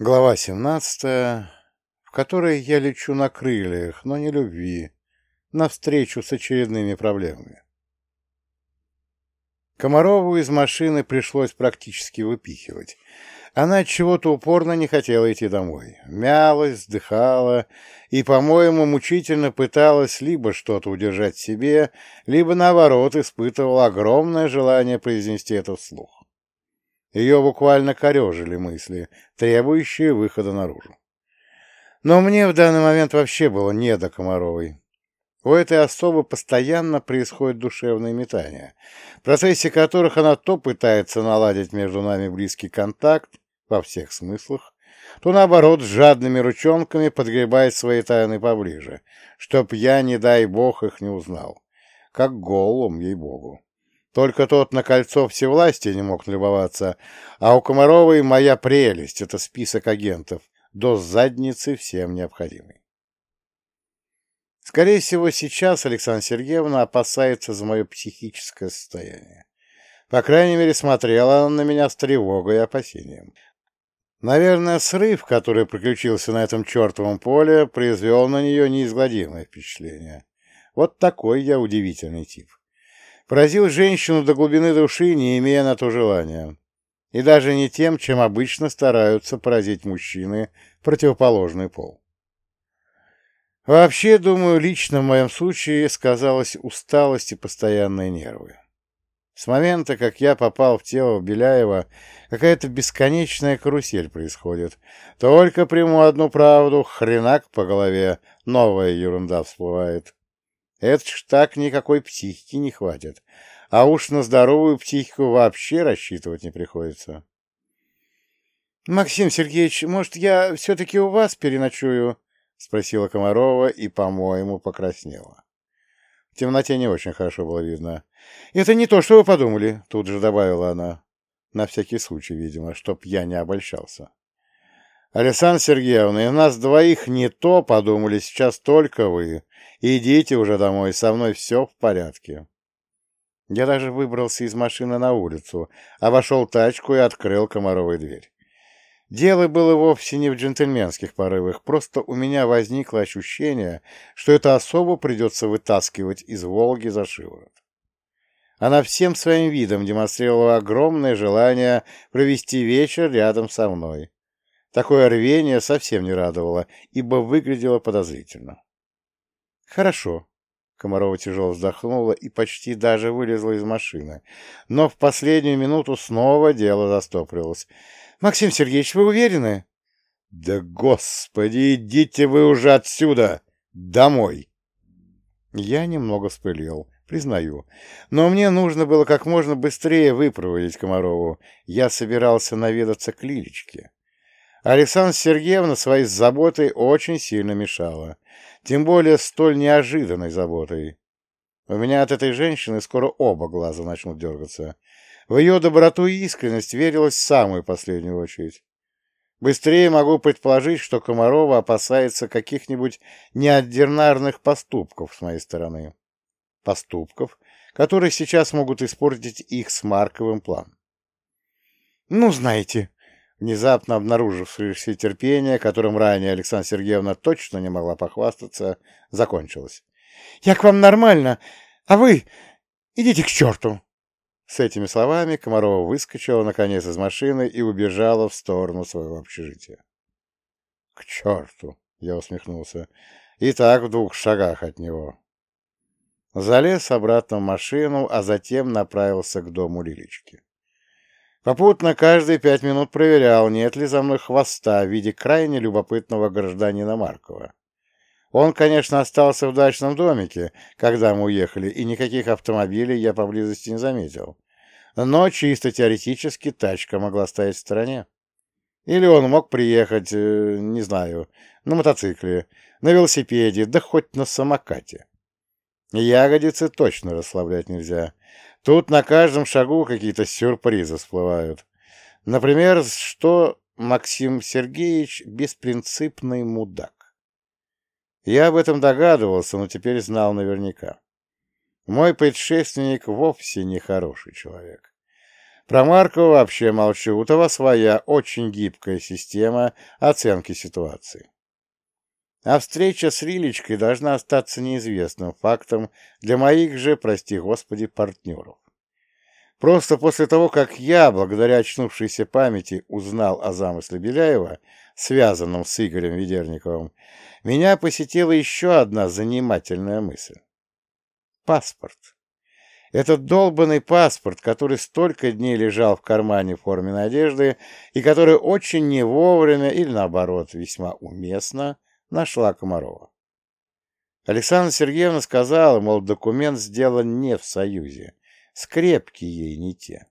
Глава 17, в которой я лечу на крыльях, но не любви, навстречу с очередными проблемами. Комарову из машины пришлось практически выпихивать. Она чего-то упорно не хотела идти домой. Мялась, вздыхала и, по-моему, мучительно пыталась либо что-то удержать себе, либо, наоборот, испытывала огромное желание произнести это вслух. Ее буквально корежили мысли, требующие выхода наружу. Но мне в данный момент вообще было не до Комаровой. У этой особы постоянно происходят душевные метания, в процессе которых она то пытается наладить между нами близкий контакт во всех смыслах, то, наоборот, с жадными ручонками подгребает свои тайны поближе, чтоб я, не дай бог, их не узнал. Как голым, ей-богу. Только тот на кольцо всевластия не мог любоваться, а у Комаровой моя прелесть — это список агентов, до задницы всем необходимый. Скорее всего, сейчас Александра Сергеевна опасается за мое психическое состояние. По крайней мере, смотрела она на меня с тревогой и опасением. Наверное, срыв, который приключился на этом чертовом поле, произвел на нее неизгладимое впечатление. Вот такой я удивительный тип. Поразил женщину до глубины души, не имея на то желания. И даже не тем, чем обычно стараются поразить мужчины противоположный пол. Вообще, думаю, лично в моем случае сказалась усталость и постоянные нервы. С момента, как я попал в тело Беляева, какая-то бесконечная карусель происходит. Только приму одну правду, хренак по голове, новая ерунда всплывает. Это ж так никакой психики не хватит. А уж на здоровую психику вообще рассчитывать не приходится. «Максим Сергеевич, может, я все-таки у вас переночую?» — спросила Комарова и, по-моему, покраснела. В темноте не очень хорошо было видно. «Это не то, что вы подумали», — тут же добавила она. На всякий случай, видимо, чтоб я не обольщался. «Александра Сергеевна, и нас двоих не то подумали, сейчас только вы. Идите уже домой, со мной все в порядке». Я даже выбрался из машины на улицу, а вошел в тачку и открыл комаровой дверь. Дело было вовсе не в джентльменских порывах, просто у меня возникло ощущение, что это особо придется вытаскивать из «Волги» за шиворот. Она всем своим видом демонстрировала огромное желание провести вечер рядом со мной. Такое рвение совсем не радовало, ибо выглядело подозрительно. «Хорошо». Комарова тяжело вздохнула и почти даже вылезла из машины. Но в последнюю минуту снова дело застопорилось. «Максим Сергеевич, вы уверены?» «Да господи, идите вы уже отсюда! Домой!» Я немного вспылил, признаю. Но мне нужно было как можно быстрее выпроводить Комарову. Я собирался наведаться к Лилечке. Александра Сергеевна своей заботой очень сильно мешала. Тем более столь неожиданной заботой. У меня от этой женщины скоро оба глаза начнут дергаться. В ее доброту и искренность верилось в самую последнюю очередь. Быстрее могу предположить, что Комарова опасается каких-нибудь неординарных поступков с моей стороны. Поступков, которые сейчас могут испортить их с Марковым план. «Ну, знаете», внезапно обнаружившееся терпение, которым ранее Александра Сергеевна точно не могла похвастаться, закончилось. «Я к вам нормально, а вы идите к черту!» С этими словами Комарова выскочила, наконец, из машины и убежала в сторону своего общежития. «К черту!» — я усмехнулся. «И так в двух шагах от него». Залез обратно в машину, а затем направился к дому Лилечки. Попутно каждые пять минут проверял, нет ли за мной хвоста в виде крайне любопытного гражданина Маркова. Он, конечно, остался в дачном домике, когда мы уехали, и никаких автомобилей я поблизости не заметил. Но чисто теоретически тачка могла стоять в стороне. Или он мог приехать, э, не знаю, на мотоцикле, на велосипеде, да хоть на самокате. Ягодицы точно расслаблять нельзя. Тут на каждом шагу какие-то сюрпризы всплывают. Например, что Максим Сергеевич беспринципный мудак. Я об этом догадывался, но теперь знал наверняка. Мой предшественник вовсе не хороший человек. Про Маркова вообще молчу, у того своя очень гибкая система оценки ситуации. А встреча с Рилечкой должна остаться неизвестным фактом для моих же, прости господи, партнеров. Просто после того, как я, благодаря очнувшейся памяти, узнал о замысле Беляева, связанном с Игорем Ведерниковым, меня посетила еще одна занимательная мысль. Паспорт. Этот долбанный паспорт, который столько дней лежал в кармане в форме надежды и который очень не вовремя или, наоборот, весьма уместно нашла Комарова. Александра Сергеевна сказала, мол, документ сделан не в Союзе, скрепки ей не те.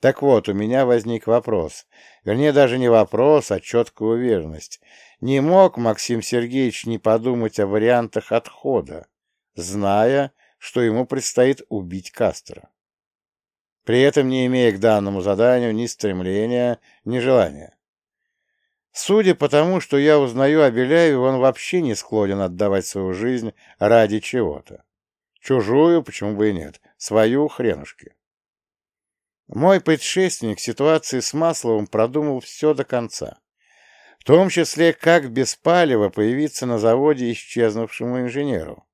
Так вот, у меня возник вопрос, вернее, даже не вопрос, а четкая уверенность. Не мог Максим Сергеевич не подумать о вариантах отхода, зная, что ему предстоит убить Кастера. При этом не имея к данному заданию ни стремления, ни желания. Судя по тому, что я узнаю о Беляеве, он вообще не склонен отдавать свою жизнь ради чего-то. Чужую, почему бы и нет, свою хренушки. Мой предшественник ситуации с Масловым продумал все до конца. В том числе, как без палева появиться на заводе исчезнувшему инженеру.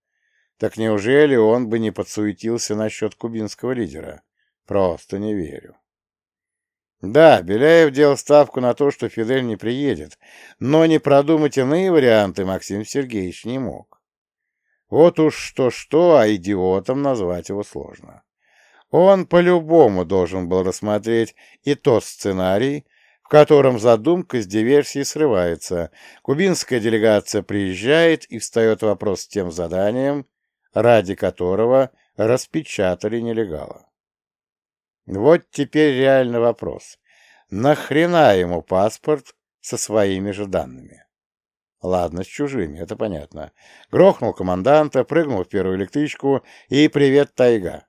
Так неужели он бы не подсуетился насчет кубинского лидера? Просто не верю. Да, Беляев делал ставку на то, что Фидель не приедет, но не продумать иные варианты Максим Сергеевич не мог. Вот уж что-что, а идиотом назвать его сложно. Он по-любому должен был рассмотреть и тот сценарий, в котором задумка с диверсией срывается, кубинская делегация приезжает и встает вопрос с тем заданием, ради которого распечатали нелегала. Вот теперь реальный вопрос. Нахрена ему паспорт со своими же данными? Ладно, с чужими, это понятно. Грохнул команданта, прыгнул в первую электричку и привет, тайга.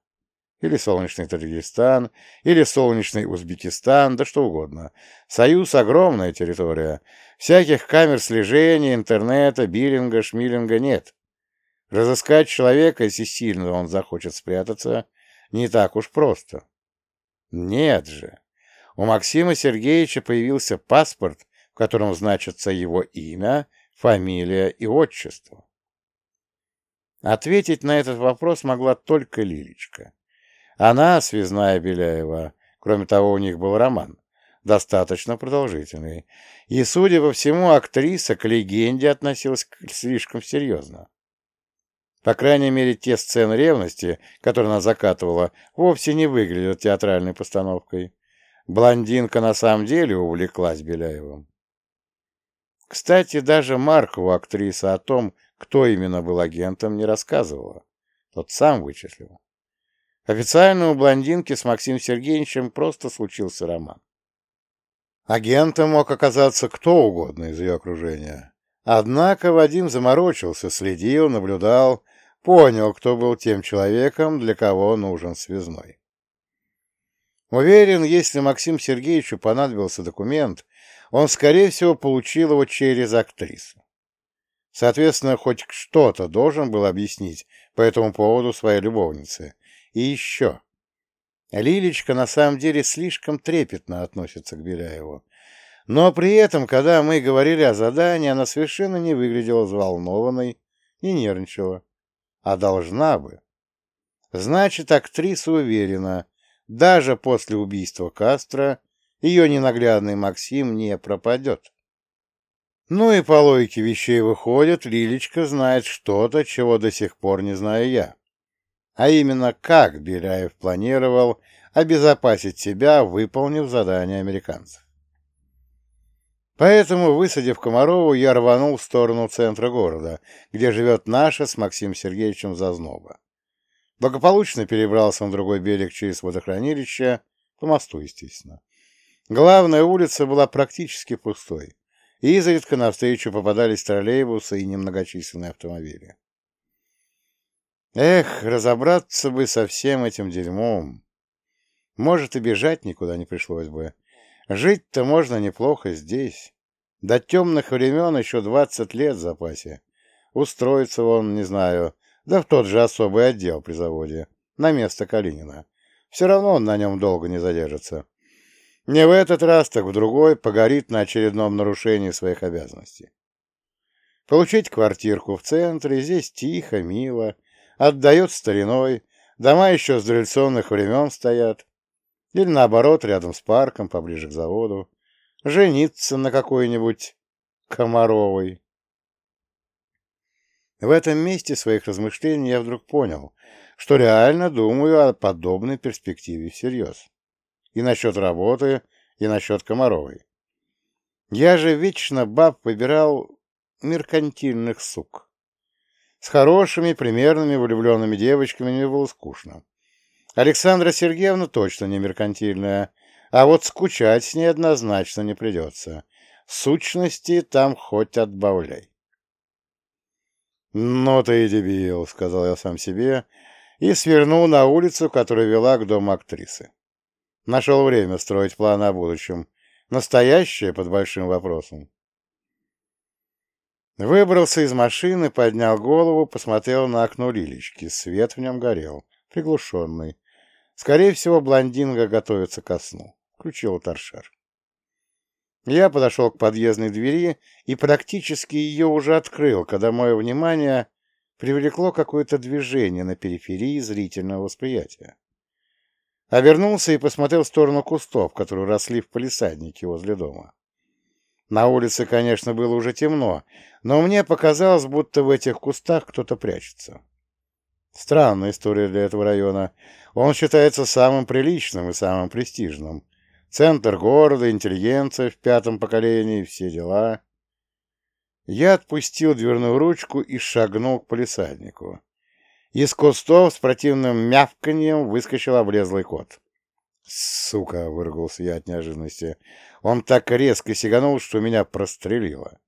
Или солнечный Таджикистан, или солнечный Узбекистан, да что угодно. Союз — огромная территория. Всяких камер слежения, интернета, биллинга, шмиллинга нет. Разыскать человека, если сильно он захочет спрятаться, не так уж просто. Нет же. У Максима Сергеевича появился паспорт, в котором значится его имя, фамилия и отчество. Ответить на этот вопрос могла только Лилечка. Она, связная Беляева, кроме того, у них был роман, достаточно продолжительный, и, судя по всему, актриса к легенде относилась слишком серьезно. По крайней мере, те сцены ревности, которые она закатывала, вовсе не выглядят театральной постановкой. Блондинка на самом деле увлеклась Беляевым. Кстати, даже Маркову актриса о том, кто именно был агентом, не рассказывала. Тот сам вычислил. Официально у блондинки с Максимом Сергеевичем просто случился роман. Агентом мог оказаться кто угодно из ее окружения. Однако Вадим заморочился, следил, наблюдал, понял, кто был тем человеком, для кого нужен связной. Уверен, если Максим Сергеевичу понадобился документ, он, скорее всего, получил его через актрису. Соответственно, хоть что-то должен был объяснить по этому поводу своей любовнице. И еще. Лилечка на самом деле слишком трепетно относится к Беляеву. Но при этом, когда мы говорили о задании, она совершенно не выглядела взволнованной, не нервничала а должна бы. Значит, актриса уверена, даже после убийства Кастро ее ненаглядный Максим не пропадет. Ну и по логике вещей выходит, Лилечка знает что-то, чего до сих пор не знаю я. А именно, как Беляев планировал обезопасить себя, выполнив задание американцев. Поэтому, высадив Комарову, я рванул в сторону центра города, где живет наша с Максимом Сергеевичем Зазноба. Благополучно перебрался на другой берег через водохранилище, по мосту, естественно. Главная улица была практически пустой, и изредка навстречу попадались троллейбусы и немногочисленные автомобили. Эх, разобраться бы со всем этим дерьмом. Может, и бежать никуда не пришлось бы. Жить-то можно неплохо здесь. До темных времен еще двадцать лет в запасе. Устроиться он, не знаю, да в тот же особый отдел при заводе, на место Калинина. Все равно он на нем долго не задержится. Не в этот раз, так в другой погорит на очередном нарушении своих обязанностей. Получить квартирку в центре, здесь тихо, мило, отдает стариной, дома еще с дореволюционных времен стоят. Или наоборот, рядом с парком, поближе к заводу. Жениться на какой-нибудь Комаровой. В этом месте своих размышлений я вдруг понял, что реально думаю о подобной перспективе всерьез. И насчет работы, и насчет Комаровой. Я же вечно баб выбирал меркантильных сук. С хорошими, примерными, влюбленными девочками мне было скучно. Александра Сергеевна точно не меркантильная, а вот скучать с ней однозначно не придется. Сущности там хоть отбавляй. «Ну ты и дебил», — сказал я сам себе, и свернул на улицу, которая вела к дому актрисы. Нашел время строить планы о будущем. Настоящее под большим вопросом. Выбрался из машины, поднял голову, посмотрел на окно Лилечки. Свет в нем горел, приглушенный. Скорее всего, блондинка готовится ко сну. Включил торшер. Я подошел к подъездной двери и практически ее уже открыл, когда мое внимание привлекло какое-то движение на периферии зрительного восприятия. Обернулся и посмотрел в сторону кустов, которые росли в палисаднике возле дома. На улице, конечно, было уже темно, но мне показалось, будто в этих кустах кто-то прячется. Странная история для этого района. Он считается самым приличным и самым престижным. Центр города, интеллигенция в пятом поколении, все дела. Я отпустил дверную ручку и шагнул к полисаднику. Из кустов с противным мявканьем выскочил облезлый кот. «Сука!» — выругался я от неожиданности. Он так резко сиганул, что меня прострелило.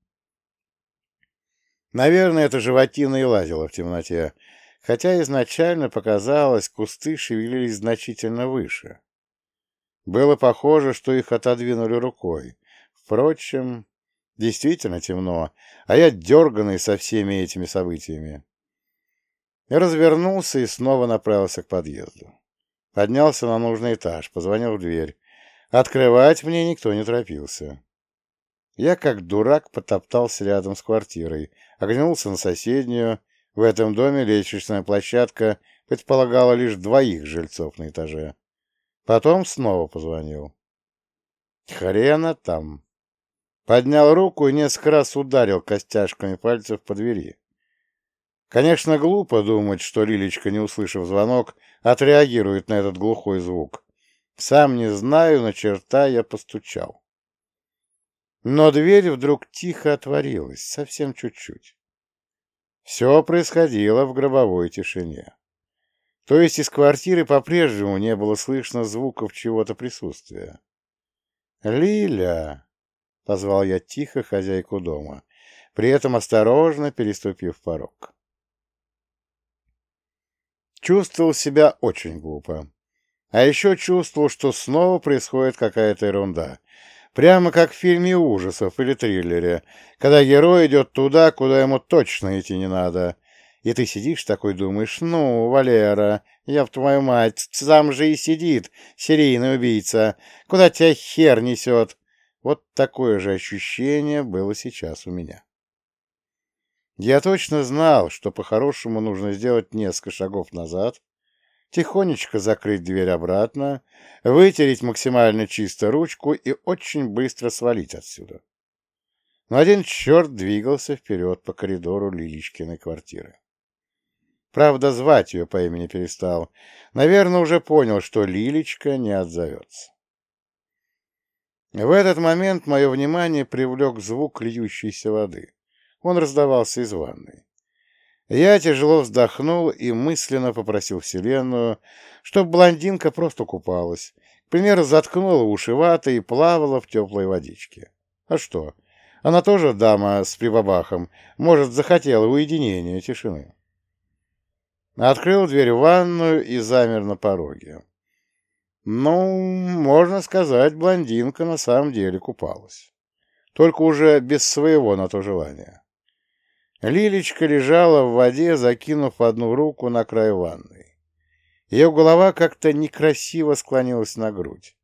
Наверное, это животина и лазила в темноте, хотя изначально показалось, кусты шевелились значительно выше. Было похоже, что их отодвинули рукой. Впрочем, действительно темно, а я дерганный со всеми этими событиями. Развернулся и снова направился к подъезду. Поднялся на нужный этаж, позвонил в дверь. Открывать мне никто не торопился. Я, как дурак, потоптался рядом с квартирой, оглянулся на соседнюю. В этом доме лестничная площадка предполагала лишь двоих жильцов на этаже. Потом снова позвонил. Хрена там. Поднял руку и несколько раз ударил костяшками пальцев по двери. Конечно, глупо думать, что Лилечка, не услышав звонок, отреагирует на этот глухой звук. Сам не знаю, на черта я постучал. Но дверь вдруг тихо отворилась, совсем чуть-чуть. Все происходило в гробовой тишине. То есть из квартиры по-прежнему не было слышно звуков чего-то присутствия. «Лиля!» — позвал я тихо хозяйку дома, при этом осторожно переступив порог. Чувствовал себя очень глупо. А еще чувствовал, что снова происходит какая-то ерунда. Прямо как в фильме ужасов или триллере, когда герой идет туда, куда ему точно идти не надо, и ты сидишь такой, думаешь, ну, Валера, я в твою мать, сам же и сидит, серийный убийца, куда тебя хер несет? Вот такое же ощущение было сейчас у меня. Я точно знал, что по-хорошему нужно сделать несколько шагов назад, тихонечко закрыть дверь обратно, вытереть максимально чисто ручку и очень быстро свалить отсюда. Но один черт двигался вперед по коридору Лиличкиной квартиры. Правда, звать ее по имени перестал. Наверное, уже понял, что Лилечка не отзовется. В этот момент мое внимание привлек звук льющейся воды. Он раздавался из ванной. Я тяжело вздохнул и мысленно попросил Вселенную, чтобы блондинка просто купалась. К примеру, заткнула уши ватой и плавала в теплой водичке. А что? Она тоже дама с прибабахом. Может, захотела уединения, тишины. Открыл дверь в ванную и замер на пороге. Ну, можно сказать, блондинка на самом деле купалась. Только уже без своего на то желания. Лилечка лежала в воде, закинув одну руку на край ванной. Ее голова как-то некрасиво склонилась на грудь.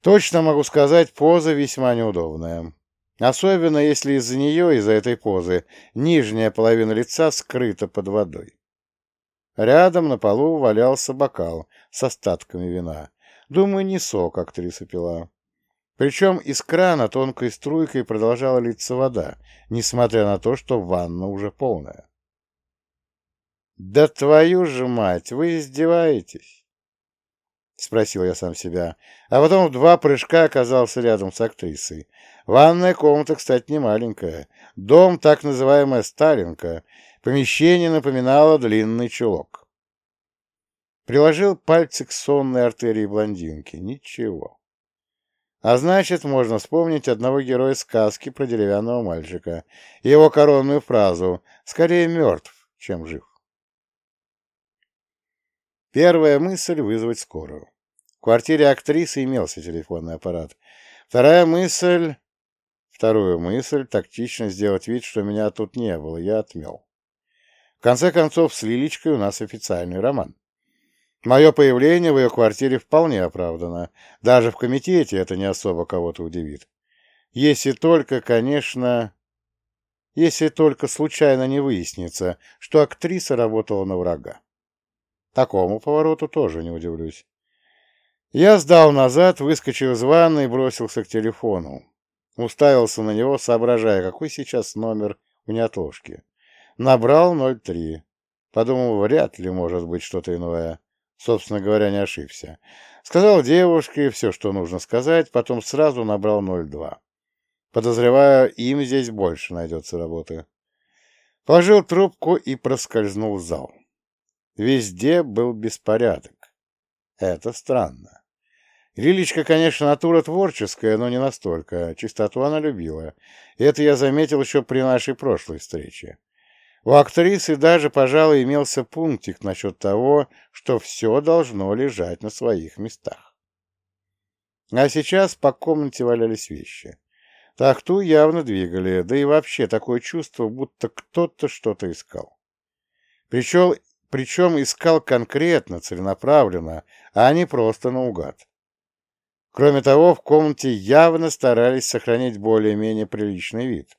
Точно могу сказать, поза весьма неудобная. Особенно, если из-за нее, из-за этой позы, нижняя половина лица скрыта под водой. Рядом на полу валялся бокал с остатками вина. Думаю, не сок актриса пила. Причем из крана тонкой струйкой продолжала литься вода, несмотря на то, что ванна уже полная. «Да твою же мать, вы издеваетесь!» — спросил я сам себя, а потом в два прыжка оказался рядом с актрисой. Ванная комната, кстати, не маленькая. Дом, так называемая Сталинка. Помещение напоминало длинный чулок. Приложил пальцы к сонной артерии блондинки. Ничего. А значит, можно вспомнить одного героя сказки про деревянного мальчика. Его коронную фразу «Скорее мертв, чем жив». Первая мысль — вызвать скорую. В квартире актрисы имелся телефонный аппарат. Вторая мысль... Вторую мысль — тактично сделать вид, что меня тут не было, я отмел. В конце концов, с Лилечкой у нас официальный роман. Мое появление в ее квартире вполне оправдано. Даже в комитете это не особо кого-то удивит. Если только, конечно... Если только случайно не выяснится, что актриса работала на врага. Такому повороту тоже не удивлюсь. Я сдал назад, выскочил из ванны и бросился к телефону. Уставился на него, соображая, какой сейчас номер у неотложки. Набрал 03. Подумал, вряд ли может быть что-то иное. Собственно говоря, не ошибся. Сказал девушке все, что нужно сказать, потом сразу набрал 02. Подозреваю, им здесь больше найдется работы. Положил трубку и проскользнул в зал. Везде был беспорядок. Это странно. Лилечка, конечно, натура творческая, но не настолько. Чистоту она любила. Это я заметил еще при нашей прошлой встрече. У актрисы даже, пожалуй, имелся пунктик насчет того, что все должно лежать на своих местах. А сейчас по комнате валялись вещи. Тахту явно двигали, да и вообще такое чувство, будто кто-то что-то искал. Причем, причем искал конкретно, целенаправленно, а не просто наугад. Кроме того, в комнате явно старались сохранить более-менее приличный вид.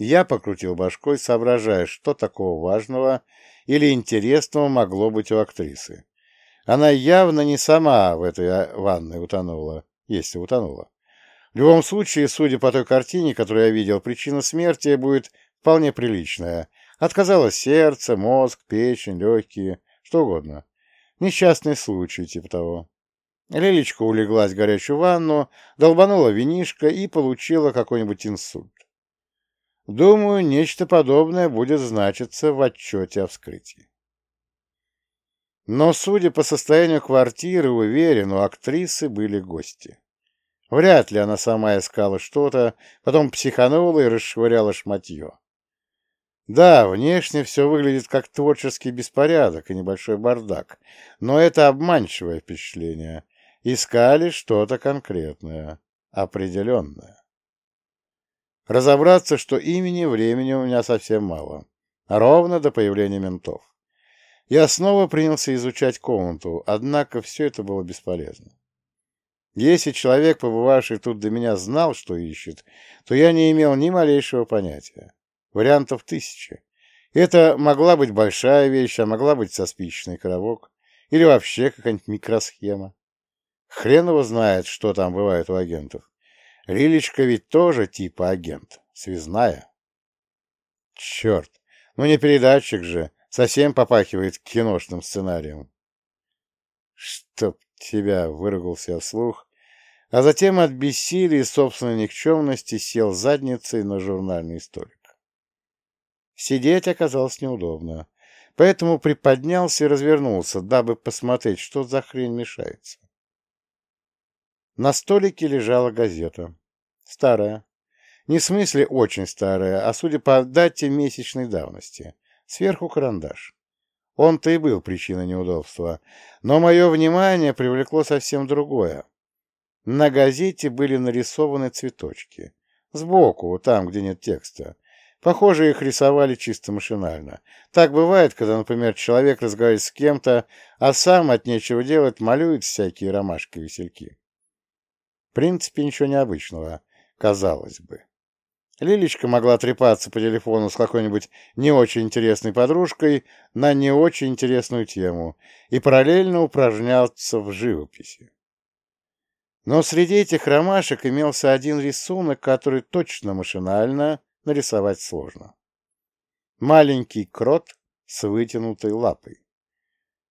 Я покрутил башкой, соображая, что такого важного или интересного могло быть у актрисы. Она явно не сама в этой а, ванной утонула, если утонула. В любом случае, судя по той картине, которую я видел, причина смерти будет вполне приличная. Отказалось сердце, мозг, печень, легкие, что угодно. Несчастный случай, типа того. Лилечка улеглась в горячую ванну, долбанула винишко и получила какой-нибудь инсульт. Думаю, нечто подобное будет значиться в отчете о вскрытии. Но, судя по состоянию квартиры, уверен, у актрисы были гости. Вряд ли она сама искала что-то, потом психанула и расшвыряла шматье. Да, внешне все выглядит как творческий беспорядок и небольшой бардак, но это обманчивое впечатление. Искали что-то конкретное, определенное. Разобраться, что имени, времени у меня совсем мало. Ровно до появления ментов. Я снова принялся изучать комнату, однако все это было бесполезно. Если человек, побывавший тут до меня, знал, что ищет, то я не имел ни малейшего понятия. Вариантов тысячи. Это могла быть большая вещь, а могла быть со спичечный коробок. Или вообще какая-нибудь микросхема. Хрен его знает, что там бывает у агентов. Лилечка ведь тоже типа агент, связная. Черт, ну не передатчик же, совсем попахивает киношным сценарием. Чтоб тебя, выругался вслух, а затем от бессилия и собственной никчемности сел задницей на журнальный столик. Сидеть оказалось неудобно, поэтому приподнялся и развернулся, дабы посмотреть, что за хрень мешается. На столике лежала газета. Старая. Не в смысле очень старая, а судя по дате месячной давности. Сверху карандаш. Он-то и был причиной неудобства. Но мое внимание привлекло совсем другое. На газете были нарисованы цветочки. Сбоку, там, где нет текста. Похоже, их рисовали чисто машинально. Так бывает, когда, например, человек разговаривает с кем-то, а сам от нечего делать малюет всякие ромашки-весельки. В принципе, ничего необычного, казалось бы. Лилечка могла трепаться по телефону с какой-нибудь не очень интересной подружкой на не очень интересную тему и параллельно упражняться в живописи. Но среди этих ромашек имелся один рисунок, который точно машинально нарисовать сложно. Маленький крот с вытянутой лапой.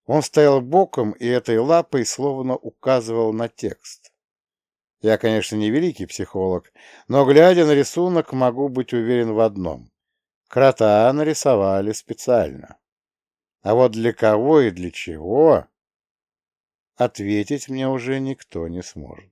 Он стоял боком и этой лапой словно указывал на текст. Я, конечно, не великий психолог, но, глядя на рисунок, могу быть уверен в одном. Крота нарисовали специально. А вот для кого и для чего, ответить мне уже никто не сможет.